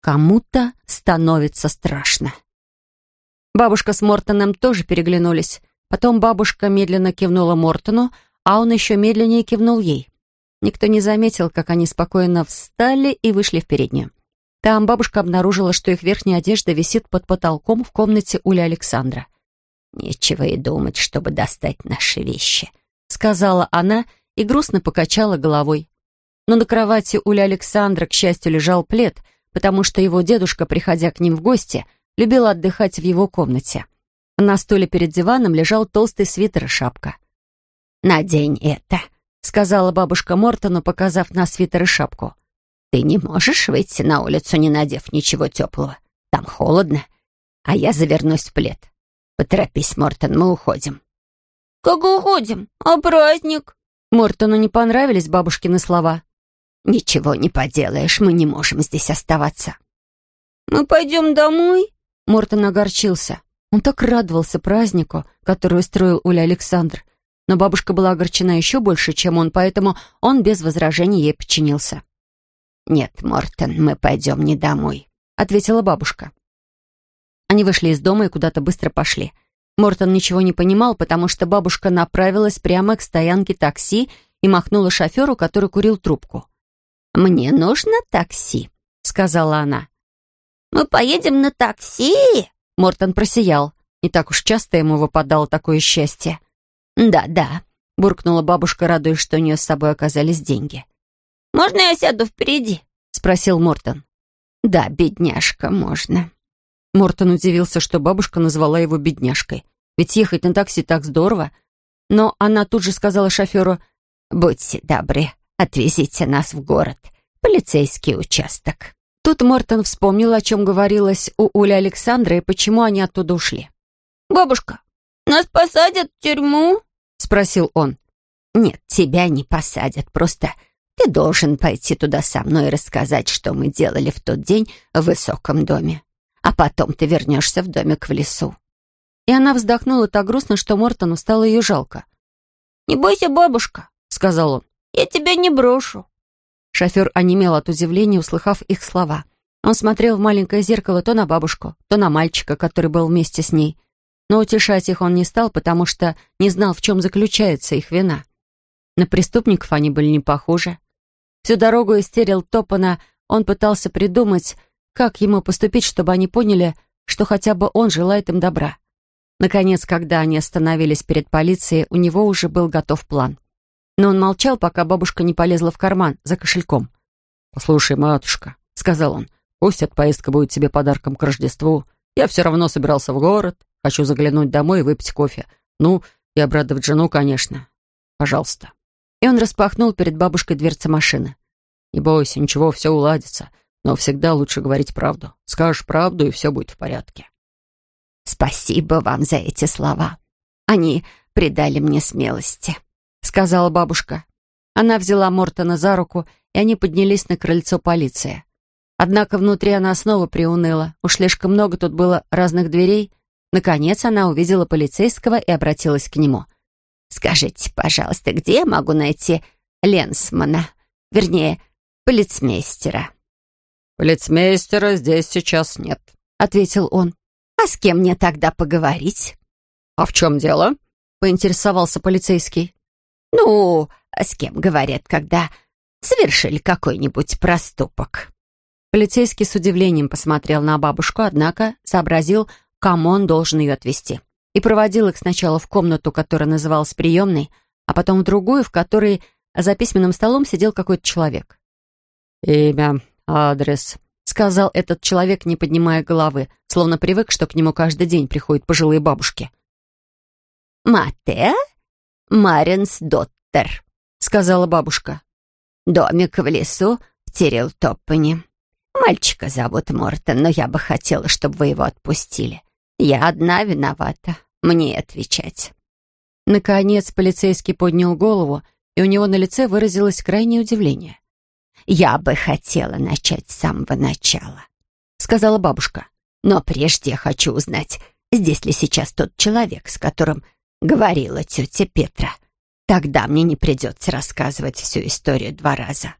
Кому-то становится страшно. Бабушка с Мортоном тоже переглянулись. Потом бабушка медленно кивнула Мортону, а он еще медленнее кивнул ей. Никто не заметил, как они спокойно встали и вышли в переднюю. Там бабушка обнаружила, что их верхняя одежда висит под потолком в комнате Ули Александра. «Нечего и думать, чтобы достать наши вещи», — сказала она и грустно покачала головой. Но на кровати Ули Александра, к счастью, лежал плед, потому что его дедушка, приходя к ним в гости, любил отдыхать в его комнате. На стуле перед диваном лежал толстый свитер и шапка. «Надень это», — сказала бабушка Мортону, показав на свитер и шапку. «Ты не можешь выйти на улицу, не надев ничего теплого. Там холодно, а я завернусь в плед. Поторопись, Мортон, мы уходим». «Как уходим? А праздник?» Мортону не понравились бабушкины слова. «Ничего не поделаешь, мы не можем здесь оставаться». «Мы пойдем домой?» Мортон огорчился. Он так радовался празднику, который устроил Уля Александр. Но бабушка была огорчена еще больше, чем он, поэтому он без возражений ей подчинился. «Нет, Мортон, мы пойдем не домой», — ответила бабушка. Они вышли из дома и куда-то быстро пошли. Мортон ничего не понимал, потому что бабушка направилась прямо к стоянке такси и махнула шоферу, который курил трубку. «Мне нужно такси», — сказала она. «Мы поедем на такси?» Мортон просиял. Не так уж часто ему выпадало такое счастье. «Да-да», — буркнула бабушка, радуясь, что у нее с собой оказались деньги. «Можно я сяду впереди?» — спросил Мортон. «Да, бедняжка, можно». Мортон удивился, что бабушка назвала его бедняжкой. Ведь ехать на такси так здорово. Но она тут же сказала шоферу, «Будьте добры, отвезите нас в город, полицейский участок». Тут Мортон вспомнил, о чем говорилось у Ули Александра и почему они оттуда ушли. «Бабушка, нас посадят в тюрьму?» — спросил он. «Нет, тебя не посадят, просто ты должен пойти туда со мной и рассказать, что мы делали в тот день в высоком доме. А потом ты вернешься в домик в лесу». И она вздохнула так грустно, что Мортону стало ее жалко. «Не бойся, бабушка», — сказал он. «Я тебя не брошу». Шофер онемел от удивления, услыхав их слова. Он смотрел в маленькое зеркало то на бабушку, то на мальчика, который был вместе с ней. Но утешать их он не стал, потому что не знал, в чем заключается их вина. На преступников они были не похожи. Всю дорогу из Терил-Топана он пытался придумать, как ему поступить, чтобы они поняли, что хотя бы он желает им добра. Наконец, когда они остановились перед полицией, у него уже был готов план. Но он молчал, пока бабушка не полезла в карман за кошельком. «Послушай, матушка», — сказал он, — «пусть эта поездка будет тебе подарком к Рождеству. Я все равно собирался в город, хочу заглянуть домой и выпить кофе. Ну, и обрадовать жену, конечно. Пожалуйста». И он распахнул перед бабушкой дверцы машины. «Не бойся, ничего, все уладится. Но всегда лучше говорить правду. Скажешь правду, и все будет в порядке». «Спасибо вам за эти слова. Они придали мне смелости», — сказала бабушка. Она взяла Мортона за руку, и они поднялись на крыльцо полиции. Однако внутри она снова приуныла. Уж слишком много тут было разных дверей. Наконец она увидела полицейского и обратилась к нему — Скажите, пожалуйста, где я могу найти Ленсмана? Вернее, полицмейстера?» «Полицмейстера здесь сейчас нет», — ответил он. «А с кем мне тогда поговорить?» «А в чем дело?» — поинтересовался полицейский. «Ну, с кем говорят, когда совершили какой-нибудь проступок?» Полицейский с удивлением посмотрел на бабушку, однако сообразил, кому он должен ее отвезти и проводил их сначала в комнату, которая называлась приемной, а потом в другую, в которой за письменным столом сидел какой-то человек. «Имя, адрес», — сказал этот человек, не поднимая головы, словно привык, что к нему каждый день приходят пожилые бабушки. «Мате Маринс Доттер», — сказала бабушка. «Домик в лесу в Терилтоппане. Мальчика зовут Мортон, но я бы хотела, чтобы вы его отпустили. Я одна виновата мне отвечать. Наконец полицейский поднял голову, и у него на лице выразилось крайнее удивление. «Я бы хотела начать с самого начала», — сказала бабушка. «Но прежде я хочу узнать, здесь ли сейчас тот человек, с которым говорила тетя Петра. Тогда мне не придется рассказывать всю историю два раза».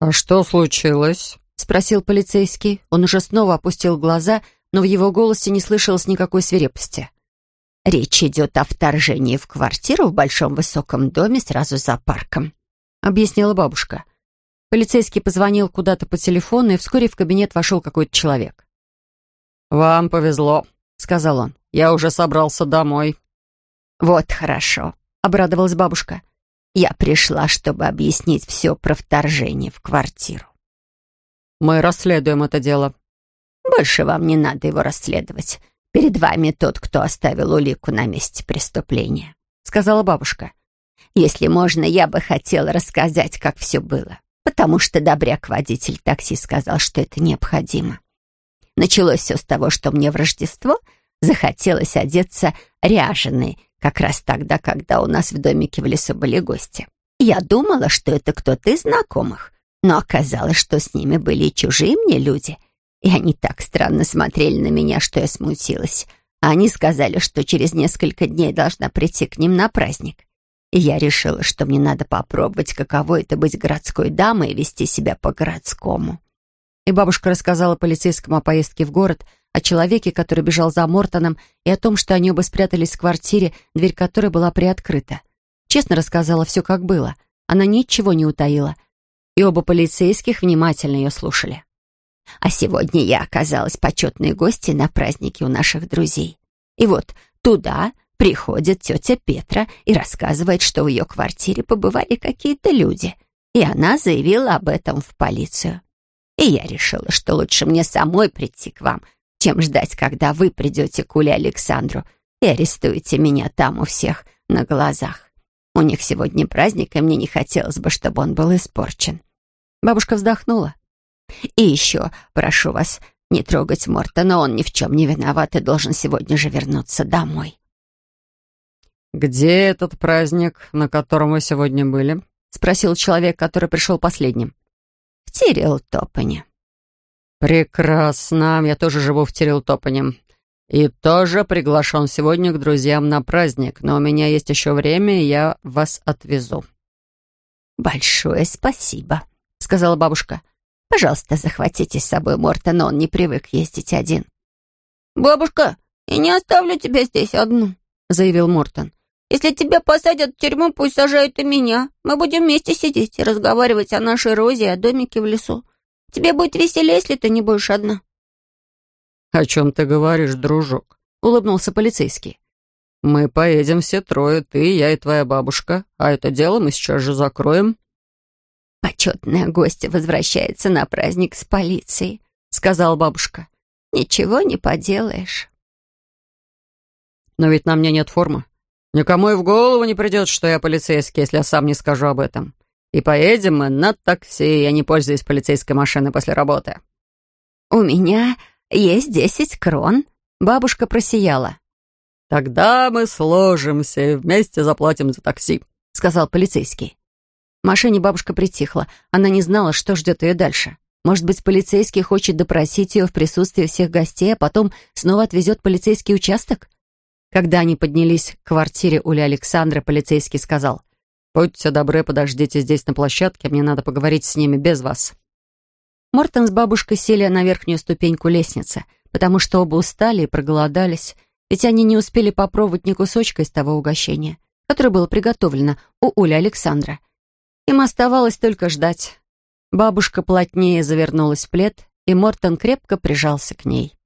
«А что случилось?» спросил полицейский. Он уже снова опустил глаза, но в его голосе не слышалось никакой свирепости. «Речь идет о вторжении в квартиру в большом высоком доме сразу за парком», — объяснила бабушка. Полицейский позвонил куда-то по телефону, и вскоре в кабинет вошел какой-то человек. «Вам повезло», — сказал он. «Я уже собрался домой». «Вот хорошо», — обрадовалась бабушка. «Я пришла, чтобы объяснить все про вторжение в квартиру». «Мы расследуем это дело». «Больше вам не надо его расследовать. Перед вами тот, кто оставил улику на месте преступления», — сказала бабушка. «Если можно, я бы хотела рассказать, как все было потому что добряк-водитель такси сказал, что это необходимо. Началось все с того, что мне в Рождество захотелось одеться ряженой, как раз тогда, когда у нас в домике в лесу были гости. Я думала, что это кто-то из знакомых, но оказалось, что с ними были чужие мне люди, и они так странно смотрели на меня, что я смутилась. Они сказали, что через несколько дней должна прийти к ним на праздник. И я решила, что мне надо попробовать, каково это быть городской дамой и вести себя по-городскому. И бабушка рассказала полицейскому о поездке в город, о человеке, который бежал за Мортоном, и о том, что они оба спрятались в квартире, дверь которой была приоткрыта. Честно рассказала все, как было. Она ничего не утаила. И оба полицейских внимательно ее слушали. А сегодня я оказалась почетной гостьей на празднике у наших друзей. И вот туда Приходит тетя Петра и рассказывает, что в ее квартире побывали какие-то люди, и она заявила об этом в полицию. И я решила, что лучше мне самой прийти к вам, чем ждать, когда вы придете к Уле Александру и арестуете меня там у всех на глазах. У них сегодня праздник, и мне не хотелось бы, чтобы он был испорчен. Бабушка вздохнула. И еще прошу вас не трогать Мортона, он ни в чем не виноват и должен сегодня же вернуться домой. «Где этот праздник, на котором вы сегодня были?» — спросил человек, который пришел последним. «В Тирилтопане». «Прекрасно. Я тоже живу в Тирилтопане. И тоже приглашен сегодня к друзьям на праздник. Но у меня есть еще время, и я вас отвезу». «Большое спасибо», — сказала бабушка. «Пожалуйста, захватите с собой Мортона, он не привык ездить один». «Бабушка, я не оставлю тебя здесь одну», — заявил Мортон. Если тебя посадят в тюрьму, пусть сажают и меня. Мы будем вместе сидеть и разговаривать о нашей Розе и о домике в лесу. Тебе будет веселее, если ты не будешь одна». «О чем ты говоришь, дружок?» — улыбнулся полицейский. «Мы поедем все трое, ты, я и твоя бабушка, а это дело мы сейчас же закроем». «Почетная гостья возвращается на праздник с полицией», — сказала бабушка. «Ничего не поделаешь». «Но ведь на мне нет формы», Никому и в голову не придет, что я полицейский, если я сам не скажу об этом. И поедем мы на такси, я не пользуюсь полицейской машиной после работы». «У меня есть десять крон», — бабушка просияла. «Тогда мы сложимся и вместе заплатим за такси», — сказал полицейский. В машине бабушка притихла. Она не знала, что ждет ее дальше. Может быть, полицейский хочет допросить ее в присутствии всех гостей, а потом снова отвезет полицейский участок? Когда они поднялись к квартире Ули Александра, полицейский сказал, «Будьте добры, подождите здесь на площадке, мне надо поговорить с ними без вас». Мортон с бабушкой сели на верхнюю ступеньку лестницы, потому что оба устали и проголодались, ведь они не успели попробовать ни кусочка из того угощения, которое было приготовлено у Ули Александра. Им оставалось только ждать. Бабушка плотнее завернулась в плед, и Мортон крепко прижался к ней.